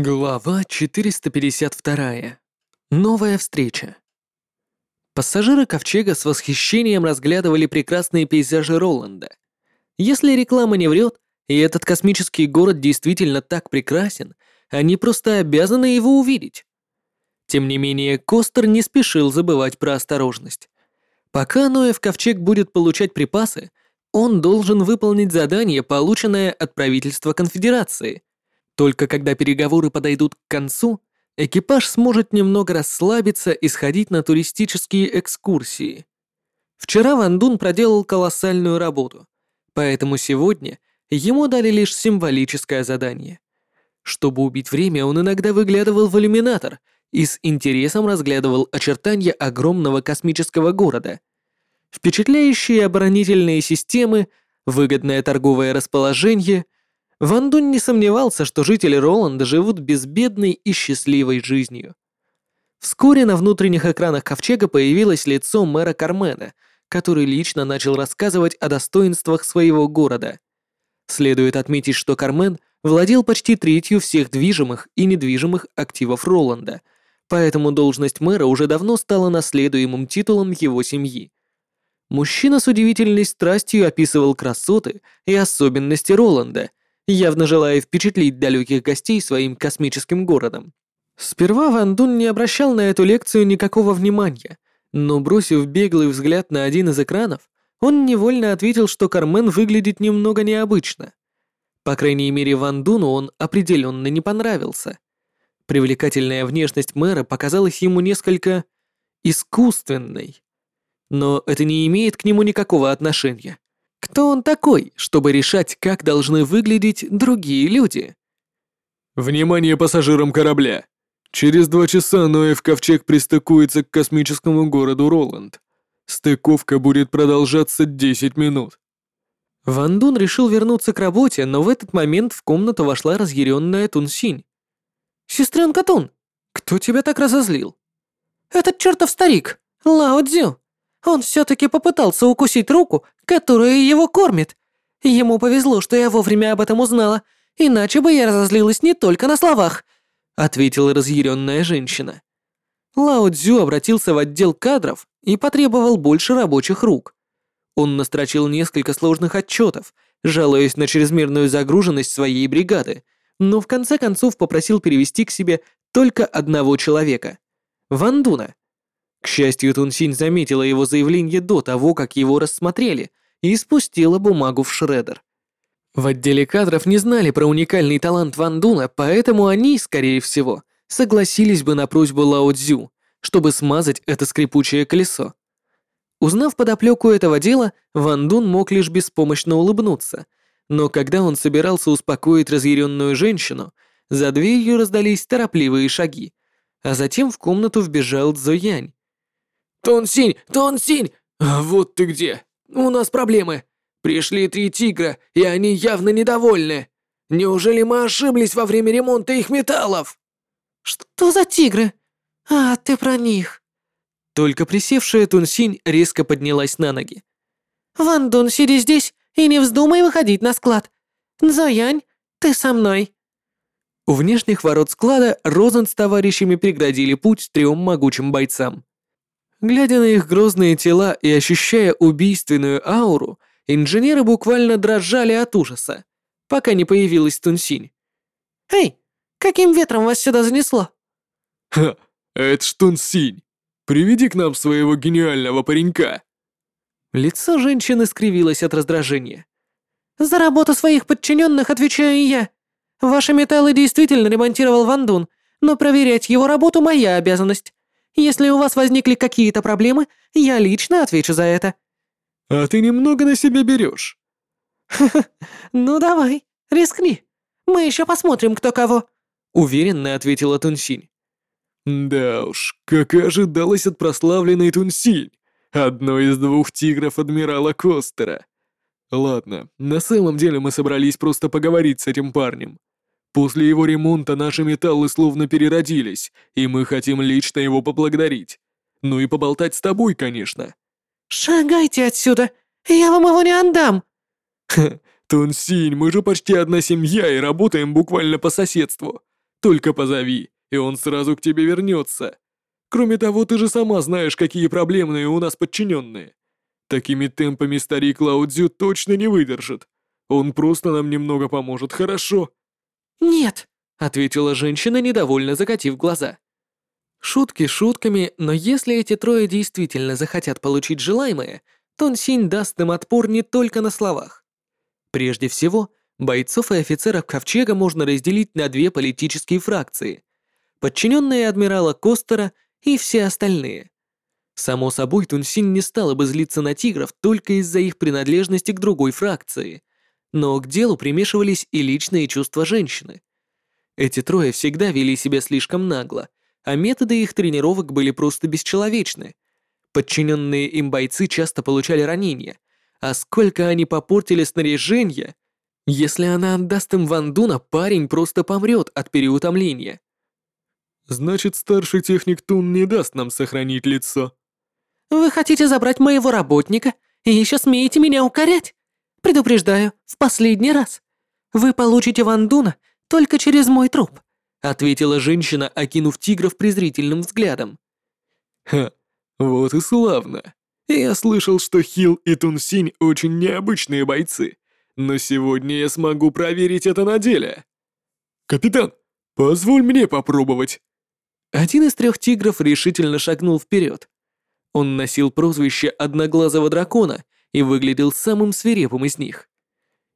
Глава 452. Новая встреча. Пассажиры Ковчега с восхищением разглядывали прекрасные пейзажи Роланда. Если реклама не врет, и этот космический город действительно так прекрасен, они просто обязаны его увидеть. Тем не менее, Костер не спешил забывать про осторожность. Пока Ноев Ковчег будет получать припасы, он должен выполнить задание, полученное от правительства Конфедерации – только когда переговоры подойдут к концу, экипаж сможет немного расслабиться и сходить на туристические экскурсии. Вчера Ван Дун проделал колоссальную работу, поэтому сегодня ему дали лишь символическое задание. Чтобы убить время, он иногда выглядывал в иллюминатор и с интересом разглядывал очертания огромного космического города. Впечатляющие оборонительные системы, выгодное торговое расположение — Ван Дун не сомневался, что жители Роланда живут безбедной и счастливой жизнью. Вскоре на внутренних экранах ковчега появилось лицо мэра Кармена, который лично начал рассказывать о достоинствах своего города. Следует отметить, что Кармен владел почти третью всех движимых и недвижимых активов Роланда, поэтому должность мэра уже давно стала наследуемым титулом его семьи. Мужчина с удивительной страстью описывал красоты и особенности Роланда явно желая впечатлить далеких гостей своим космическим городом. Сперва Ван Дун не обращал на эту лекцию никакого внимания, но бросив беглый взгляд на один из экранов, он невольно ответил, что Кармен выглядит немного необычно. По крайней мере, Ван Дуну он определенно не понравился. Привлекательная внешность мэра показалась ему несколько искусственной. Но это не имеет к нему никакого отношения. Кто он такой, чтобы решать, как должны выглядеть другие люди? Внимание пассажирам корабля! Через два часа Ноев ковчег пристыкуется к космическому городу Роланд. Стыковка будет продолжаться 10 минут. Ван Дун решил вернуться к работе, но в этот момент в комнату вошла разъяренная Тун Синь. «Сестренка Тун, кто тебя так разозлил?» «Этот чертов старик, Лао Цзю. Он все-таки попытался укусить руку, которая его кормит. Ему повезло, что я вовремя об этом узнала, иначе бы я разозлилась не только на словах», — ответила разъяренная женщина. Лао Цзю обратился в отдел кадров и потребовал больше рабочих рук. Он настрочил несколько сложных отчетов, жалуясь на чрезмерную загруженность своей бригады, но в конце концов попросил перевести к себе только одного человека — Вандуна. К счастью, Тунсинь заметила его заявление до того, как его рассмотрели, и спустила бумагу в шредер. В отделе кадров не знали про уникальный талант Ван Дуна, поэтому они, скорее всего, согласились бы на просьбу Лао Цзю, чтобы смазать это скрипучее колесо. Узнав подоплеку этого дела, Ван Дун мог лишь беспомощно улыбнуться, но когда он собирался успокоить разъяренную женщину, за дверью раздались торопливые шаги, а затем в комнату вбежал Цзоянь. «Тон-синь! Тон-синь! Вот ты где! У нас проблемы! Пришли три тигра, и они явно недовольны! Неужели мы ошиблись во время ремонта их металлов?» «Что за тигры? А, ты про них!» Только присевшая Тунсинь резко поднялась на ноги. «Ван Дун, сиди здесь и не вздумай выходить на склад. Зоянь, ты со мной». У внешних ворот склада Розен с товарищами преградили путь трем могучим бойцам. Глядя на их грозные тела и ощущая убийственную ауру, инженеры буквально дрожали от ужаса, пока не появилась Тунсинь. «Эй, каким ветром вас сюда занесло?» «Ха, это ж Тунсинь. Приведи к нам своего гениального паренька». Лицо женщины скривилось от раздражения. «За работу своих подчиненных отвечаю я. Ваши металлы действительно ремонтировал Ван Дун, но проверять его работу моя обязанность. Если у вас возникли какие-то проблемы, я лично отвечу за это». «А ты немного на себя берешь». ну давай, рискни. Мы еще посмотрим, кто кого», — уверенно ответила Тунсинь. «Да уж, как и ожидалось от прославленной Тунсинь, одной из двух тигров адмирала Костера. Ладно, на самом деле мы собрались просто поговорить с этим парнем. После его ремонта наши металлы словно переродились, и мы хотим лично его поблагодарить. Ну и поболтать с тобой, конечно». «Шагайте отсюда! Я вам его не отдам!» «Ха, Тунсинь, мы же почти одна семья и работаем буквально по соседству. Только позови, и он сразу к тебе вернется. Кроме того, ты же сама знаешь, какие проблемные у нас подчиненные. Такими темпами старик Лаудзю точно не выдержит. Он просто нам немного поможет, хорошо?» «Нет», — ответила женщина, недовольно закатив глаза. Шутки шутками, но если эти трое действительно захотят получить желаемое, Тон Синь даст им отпор не только на словах. Прежде всего, бойцов и офицеров Ковчега можно разделить на две политические фракции — подчиненные адмирала Костера и все остальные. Само собой, Тунсин не стала бы злиться на тигров только из-за их принадлежности к другой фракции, но к делу примешивались и личные чувства женщины. Эти трое всегда вели себя слишком нагло, а методы их тренировок были просто бесчеловечны. Подчиненные им бойцы часто получали ранения, а сколько они попортили снаряжение. Если она отдаст им Вандуна, парень просто помрет от переутомления. Значит, старший техник Тун не даст нам сохранить лицо. Вы хотите забрать моего работника и еще смеете меня укорять? Предупреждаю, в последний раз. Вы получите Вандуна только через мой труп», — ответила женщина, окинув тигров презрительным взглядом. Ха, вот и славно. Я слышал, что Хил и Тунсинь очень необычные бойцы, но сегодня я смогу проверить это на деле. Капитан, позволь мне попробовать. Один из трех тигров решительно шагнул вперед. Он носил прозвище «Одноглазого дракона» и выглядел самым свирепым из них.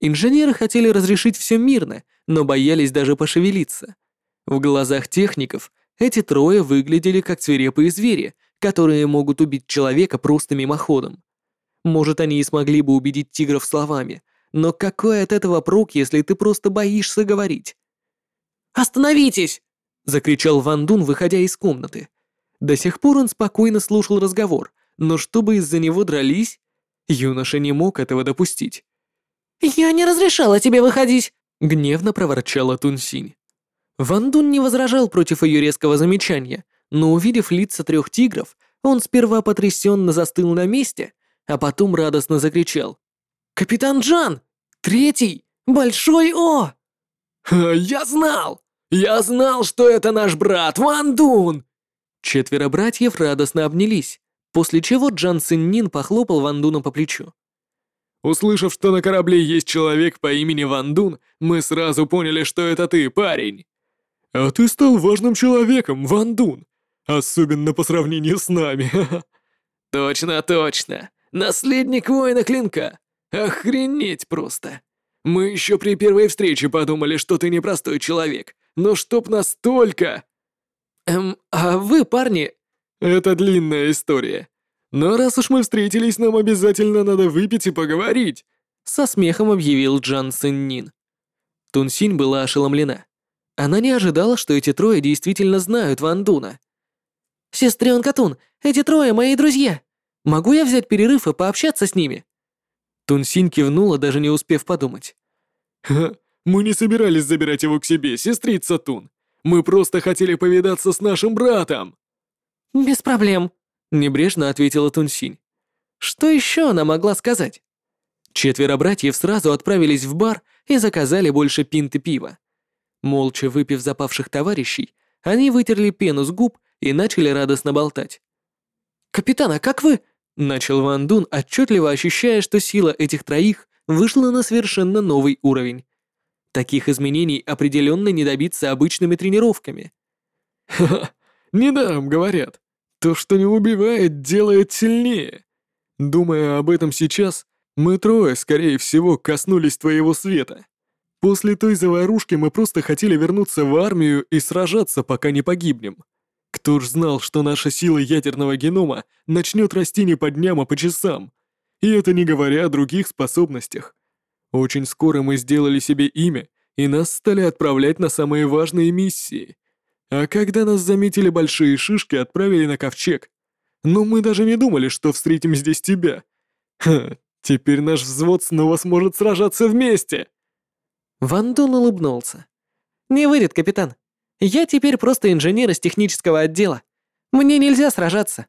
Инженеры хотели разрешить все мирно, но боялись даже пошевелиться. В глазах техников эти трое выглядели как свирепые звери, которые могут убить человека просто мимоходом. Может, они и смогли бы убедить тигров словами, но какой от этого прок, если ты просто боишься говорить? «Остановитесь!» — закричал Ван Дун, выходя из комнаты. До сих пор он спокойно слушал разговор, но чтобы из-за него дрались, юноша не мог этого допустить. «Я не разрешала тебе выходить!» — гневно проворчала Тунсинь. Ван Дун не возражал против ее резкого замечания, но увидев лица трех тигров, он сперва потрясенно застыл на месте, а потом радостно закричал. «Капитан Джан! Третий! Большой О!» «Я знал! Я знал, что это наш брат, Ван Дун!» Четверо братьев радостно обнялись, после чего Джан Синнин похлопал Ван Дуна по плечу. Услышав, что на корабле есть человек по имени Ван Дун, мы сразу поняли, что это ты, парень. А ты стал важным человеком, Ван Дун. Особенно по сравнению с нами. Точно, точно. Наследник воина клинка. Охренеть просто. Мы еще при первой встрече подумали, что ты непростой человек. Но чтоб настолько... Эм, а вы, парни... Это длинная история. Но раз уж мы встретились, нам обязательно надо выпить и поговорить. Со смехом объявил Джан Синнин. Тунсинь была ошеломлена. Она не ожидала, что эти трое действительно знают Ван Дуна. «Сестренка Тун, эти трое мои друзья. Могу я взять перерыв и пообщаться с ними?» Тунсинь кивнула, даже не успев подумать. «Ха, мы не собирались забирать его к себе, сестрица Тун. Мы просто хотели повидаться с нашим братом». «Без проблем», — небрежно ответила Тунсинь. Что еще она могла сказать? Четверо братьев сразу отправились в бар и заказали больше пинты пива. Молча выпив запавших товарищей, они вытерли пену с губ и начали радостно болтать. «Капитан, а как вы?» — начал Ван Дун, отчетливо ощущая, что сила этих троих вышла на совершенно новый уровень. Таких изменений определенно не добиться обычными тренировками. «Ха-ха, недаром говорят. То, что не убивает, делает сильнее. Думая об этом сейчас, мы трое, скорее всего, коснулись твоего света. После той заварушки мы просто хотели вернуться в армию и сражаться, пока не погибнем. Кто ж знал, что наша сила ядерного генома начнет расти не по дням, а по часам. И это не говоря о других способностях. Очень скоро мы сделали себе имя, и нас стали отправлять на самые важные миссии. А когда нас заметили большие шишки, отправили на ковчег. Но мы даже не думали, что встретим здесь тебя. Ха, теперь наш взвод снова сможет сражаться вместе. Ван Дун улыбнулся. «Не выйдет, капитан. Я теперь просто инженер из технического отдела. Мне нельзя сражаться».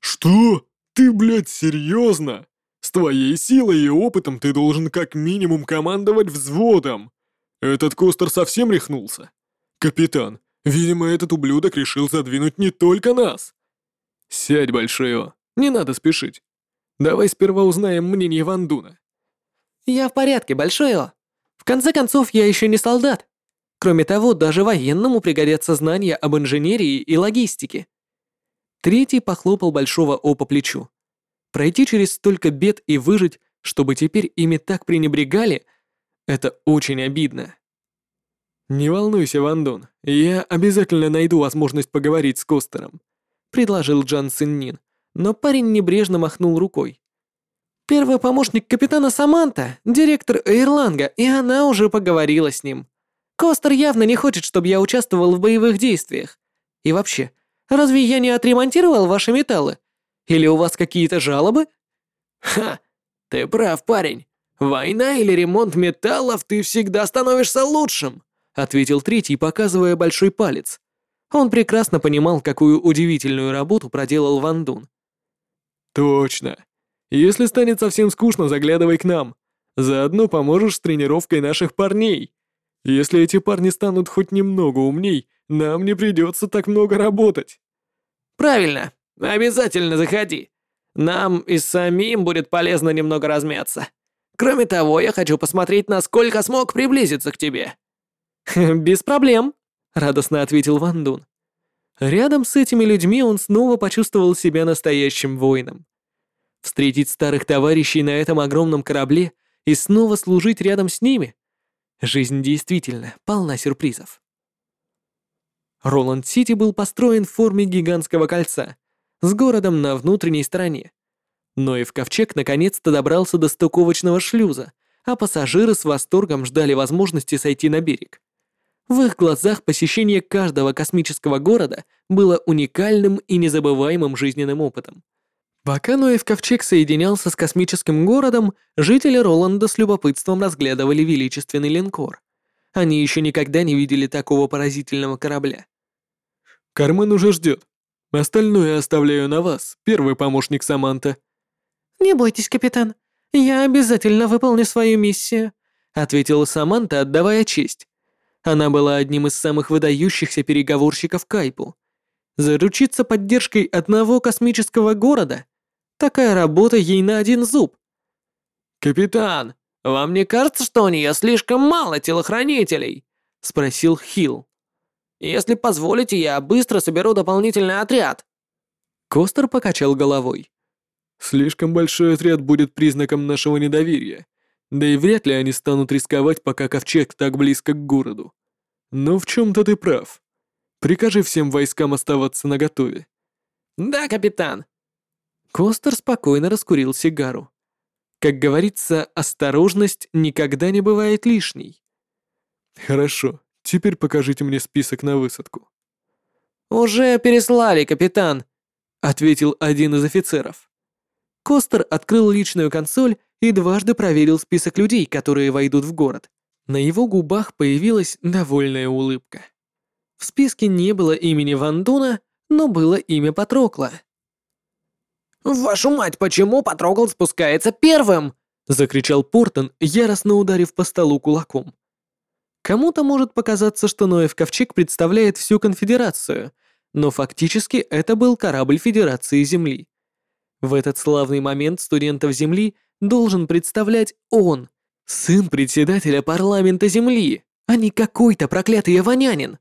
«Что? Ты, блядь, серьезно? С твоей силой и опытом ты должен как минимум командовать взводом. Этот Костер совсем рехнулся? «Капитан, видимо, этот ублюдок решил задвинуть не только нас!» «Сядь, Большой не надо спешить. Давай сперва узнаем мнение Вандуна». «Я в порядке, Большой В конце концов, я еще не солдат. Кроме того, даже военному пригодятся знания об инженерии и логистике». Третий похлопал Большого О по плечу. Пройти через столько бед и выжить, чтобы теперь ими так пренебрегали, это очень обидно. «Не волнуйся, Вандун, я обязательно найду возможность поговорить с Костером», предложил Джан Синнин, но парень небрежно махнул рукой. «Первый помощник капитана Саманта, директор Эйрланга, и она уже поговорила с ним. Костер явно не хочет, чтобы я участвовал в боевых действиях. И вообще, разве я не отремонтировал ваши металлы? Или у вас какие-то жалобы?» «Ха, ты прав, парень. Война или ремонт металлов, ты всегда становишься лучшим ответил третий, показывая большой палец. Он прекрасно понимал, какую удивительную работу проделал Ван Дун. Точно. Если станет совсем скучно, заглядывай к нам. Заодно поможешь с тренировкой наших парней. Если эти парни станут хоть немного умней, нам не придется так много работать. Правильно. Обязательно заходи. Нам и самим будет полезно немного размяться. Кроме того, я хочу посмотреть, насколько смог приблизиться к тебе. «Без проблем», — радостно ответил Ван Дун. Рядом с этими людьми он снова почувствовал себя настоящим воином. Встретить старых товарищей на этом огромном корабле и снова служить рядом с ними — жизнь действительно полна сюрпризов. Роланд-Сити был построен в форме гигантского кольца, с городом на внутренней стороне. Но и в ковчег наконец-то добрался до стыковочного шлюза, а пассажиры с восторгом ждали возможности сойти на берег. В их глазах посещение каждого космического города было уникальным и незабываемым жизненным опытом. Пока Ноев ковчег соединялся с космическим городом, жители Роланда с любопытством разглядывали величественный линкор. Они еще никогда не видели такого поразительного корабля. «Кармен уже ждет. Остальное оставляю на вас, первый помощник Саманта». «Не бойтесь, капитан. Я обязательно выполню свою миссию», ответила Саманта, отдавая честь. Она была одним из самых выдающихся переговорщиков Кайпу. Заручиться поддержкой одного космического города? Такая работа ей на один зуб. «Капитан, вам не кажется, что у нее слишком мало телохранителей?» — спросил Хилл. «Если позволите, я быстро соберу дополнительный отряд». Костер покачал головой. «Слишком большой отряд будет признаком нашего недоверия. Да и вряд ли они станут рисковать, пока ковчег так близко к городу. Но в чем-то ты прав. Прикажи всем войскам оставаться наготове. Да, капитан. Костер спокойно раскурил сигару. Как говорится, осторожность никогда не бывает лишней. Хорошо, теперь покажите мне список на высадку. Уже переслали, капитан, ответил один из офицеров. Костер открыл личную консоль и дважды проверил список людей, которые войдут в город. На его губах появилась довольная улыбка. В списке не было имени Вандуна, но было имя Патрокла. «Вашу мать, почему Патрокл спускается первым?» — закричал Портон, яростно ударив по столу кулаком. Кому-то может показаться, что Ноев ковчег представляет всю конфедерацию, но фактически это был корабль Федерации Земли. В этот славный момент студентов Земли должен представлять он, сын председателя парламента Земли, а не какой-то проклятый аванянин.